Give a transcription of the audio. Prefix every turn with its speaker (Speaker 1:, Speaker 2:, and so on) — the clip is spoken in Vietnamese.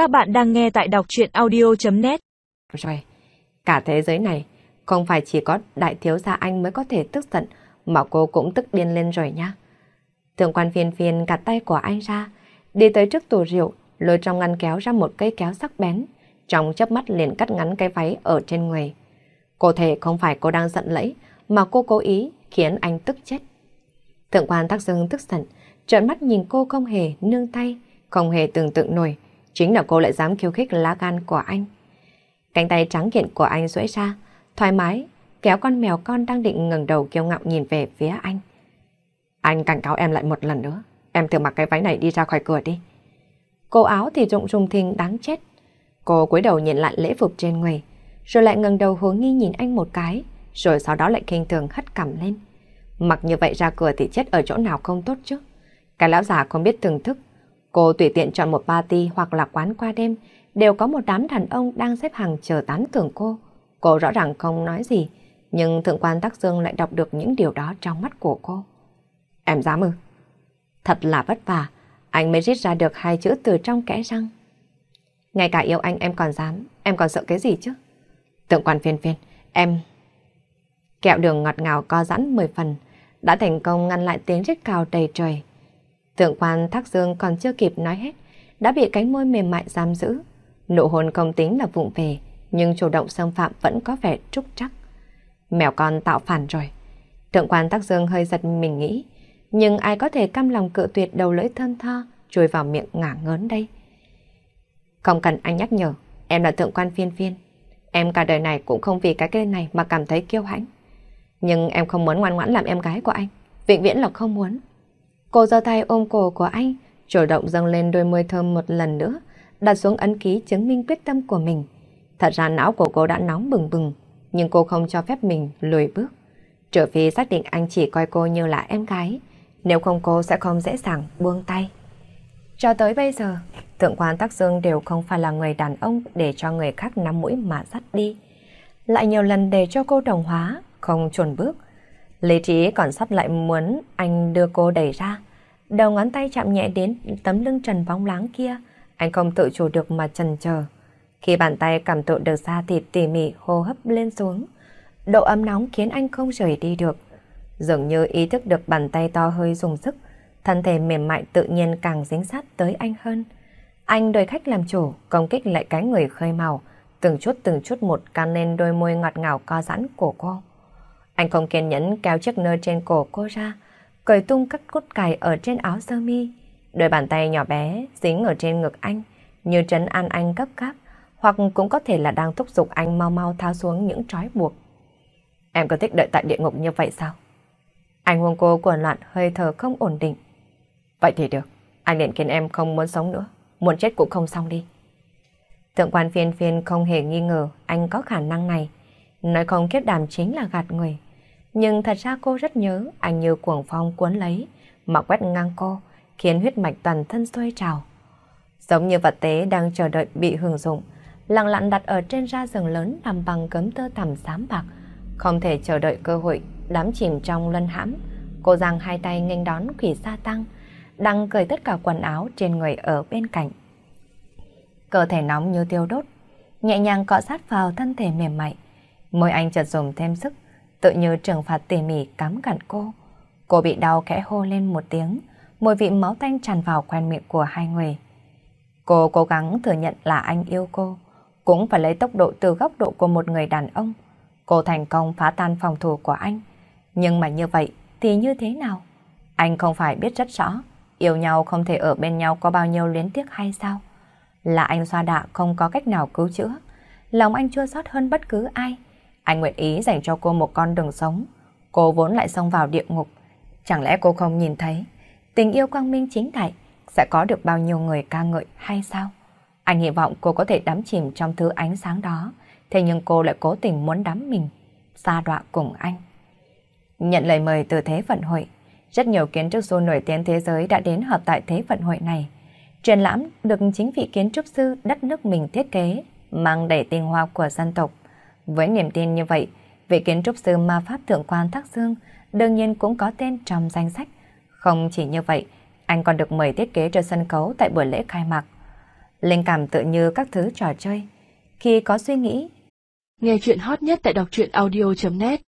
Speaker 1: Các bạn đang nghe tại đọc chuyện audio.net
Speaker 2: Rồi, cả thế giới này không phải chỉ có đại thiếu gia anh mới có thể tức giận mà cô cũng tức điên lên rồi nha. Thượng quan phiền phiền gạt tay của anh ra, đi tới trước tủ rượu, lôi trong ngăn kéo ra một cây kéo sắc bén, trong chớp mắt liền cắt ngắn cái váy ở trên người. Cô thể không phải cô đang giận lẫy, mà cô cố ý khiến anh tức chết. Thượng quan Thác Dương tức giận, trợn mắt nhìn cô không hề nương tay, không hề tưởng tượng nổi, chính là cô lại dám khiêu khích lá gan của anh. Cánh tay trắng kiện của anh duỗi ra, thoải mái, kéo con mèo con đang định ngẩng đầu kiêu ngạo nhìn về phía anh. Anh cảnh cáo em lại một lần nữa, em thử mặc cái váy này đi ra khỏi cửa đi. Cô áo thì rụng rùng thình đáng chết. Cô cúi đầu nhìn lại lễ phục trên người, rồi lại ngẩng đầu hướng nghi nhìn anh một cái, rồi sau đó lại khinh thường hất cằm lên. Mặc như vậy ra cửa thì chết ở chỗ nào không tốt chứ. Cái lão già không biết thưởng thức. Cô tùy tiện chọn một party hoặc là quán qua đêm, đều có một đám đàn ông đang xếp hàng chờ tán thưởng cô. Cô rõ ràng không nói gì, nhưng thượng quan Tắc Dương lại đọc được những điều đó trong mắt của cô. Em dám ư? Thật là vất vả, anh mới rít ra được hai chữ từ trong kẽ răng. Ngay cả yêu anh em còn dám, em còn sợ cái gì chứ? Thượng quan phiên phiên, em... Kẹo đường ngọt ngào co giãn 10 phần, đã thành công ngăn lại tiếng rít cào đầy trời. Thượng quan Thác Dương còn chưa kịp nói hết, đã bị cánh môi mềm mại giam giữ. Nụ hôn công tính là vụng về, nhưng chủ động xâm phạm vẫn có vẻ trúc trắc. Mèo con tạo phản rồi. Thượng quan Thác Dương hơi giật mình nghĩ, nhưng ai có thể căm lòng cự tuyệt đầu lưỡi thơm tho, chui vào miệng ngả ngớn đây. Không cần anh nhắc nhở, em là thượng quan phiên phiên. Em cả đời này cũng không vì cái tên này mà cảm thấy kiêu hãnh. Nhưng em không muốn ngoan ngoãn làm em gái của anh. Vĩnh viễn là không muốn. Cô giơ tay ôm cổ của anh, chủ động dâng lên đôi môi thơm một lần nữa, đặt xuống ấn ký chứng minh quyết tâm của mình. Thật ra não của cô đã nóng bừng bừng, nhưng cô không cho phép mình lùi bước. Trừ phi xác định anh chỉ coi cô như là em gái, nếu không cô sẽ không dễ dàng buông tay. Cho tới bây giờ, Thượng quan Tắc Dương đều không phải là người đàn ông để cho người khác nắm mũi mà dắt đi. Lại nhiều lần để cho cô đồng hóa, không chuẩn bước. Lý trí còn sắp lại muốn anh đưa cô đẩy ra. Đầu ngón tay chạm nhẹ đến tấm lưng trần bóng láng kia, anh không tự chủ được mà trần chờ. Khi bàn tay cảm thụ được da thịt tỉ mỉ hô hấp lên xuống, độ ấm nóng khiến anh không rời đi được. Dường như ý thức được bàn tay to hơi dùng sức, thân thể mềm mại tự nhiên càng dính sát tới anh hơn. Anh đợi khách làm chủ, công kích lại cái người khơi màu, từng chút từng chút một can lên đôi môi ngọt ngào co giãn của cô. Anh không kiên nhẫn kéo chiếc nơ trên cổ cô ra, cởi tung các cút cài ở trên áo sơ mi. Đôi bàn tay nhỏ bé dính ở trên ngực anh, như trấn an anh gấp gáp, hoặc cũng có thể là đang thúc giục anh mau mau tháo xuống những trói buộc. Em có thích đợi tại địa ngục như vậy sao? Anh hôn cô cuồn loạn hơi thở không ổn định. Vậy thì được, anh liền khiến em không muốn sống nữa, muốn chết cũng không xong đi. Thượng quan phiên phiên không hề nghi ngờ anh có khả năng này. Nói không kiếp đàm chính là gạt người. Nhưng thật ra cô rất nhớ anh như cuồng phong cuốn lấy, mà quét ngang cô, khiến huyết mạch toàn thân xoay trào. Giống như vật tế đang chờ đợi bị hưởng dụng, lặng lặng đặt ở trên ra rừng lớn nằm bằng cấm tơ tằm xám bạc, không thể chờ đợi cơ hội đám chìm trong lân hãm. Cô giang hai tay nghênh đón quỷ sa tăng, đang cởi tất cả quần áo trên người ở bên cạnh. Cơ thể nóng như tiêu đốt, nhẹ nhàng cọ sát vào thân thể mềm mại. Môi anh chợt dùng thêm sức, tự như trừng phạt tỉ mỉ cắm cặn cô. Cô bị đau khẽ hô lên một tiếng, mùi vị máu tanh tràn vào quen miệng của hai người. Cô cố gắng thừa nhận là anh yêu cô, cũng phải lấy tốc độ từ góc độ của một người đàn ông. Cô thành công phá tan phòng thủ của anh. Nhưng mà như vậy thì như thế nào? Anh không phải biết rất rõ, yêu nhau không thể ở bên nhau có bao nhiêu luyến tiếc hay sao? Là anh xoa đạ không có cách nào cứu chữa. Lòng anh chua xót hơn bất cứ ai. Anh nguyện ý dành cho cô một con đường sống. Cô vốn lại xông vào địa ngục. Chẳng lẽ cô không nhìn thấy tình yêu quang minh chính đại sẽ có được bao nhiêu người ca ngợi hay sao? Anh hy vọng cô có thể đắm chìm trong thứ ánh sáng đó, thế nhưng cô lại cố tình muốn đắm mình, xa đọa cùng anh. Nhận lời mời từ Thế vận hội, rất nhiều kiến trúc sư nổi tiếng thế giới đã đến hợp tại Thế vận hội này. Triển lãm được chính vị kiến trúc sư đất nước mình thiết kế, mang đầy tinh hoa của dân tộc. Với niềm tin như vậy, vị kiến trúc sư ma pháp thượng quan Thác Dương đương nhiên cũng có tên trong danh sách. Không chỉ như vậy, anh còn được mời thiết kế cho sân khấu tại buổi lễ khai mạc. Linh cảm tự như các thứ trò chơi. Khi có suy nghĩ,
Speaker 1: Nghe chuyện hot nhất tại đọc truyện audio.net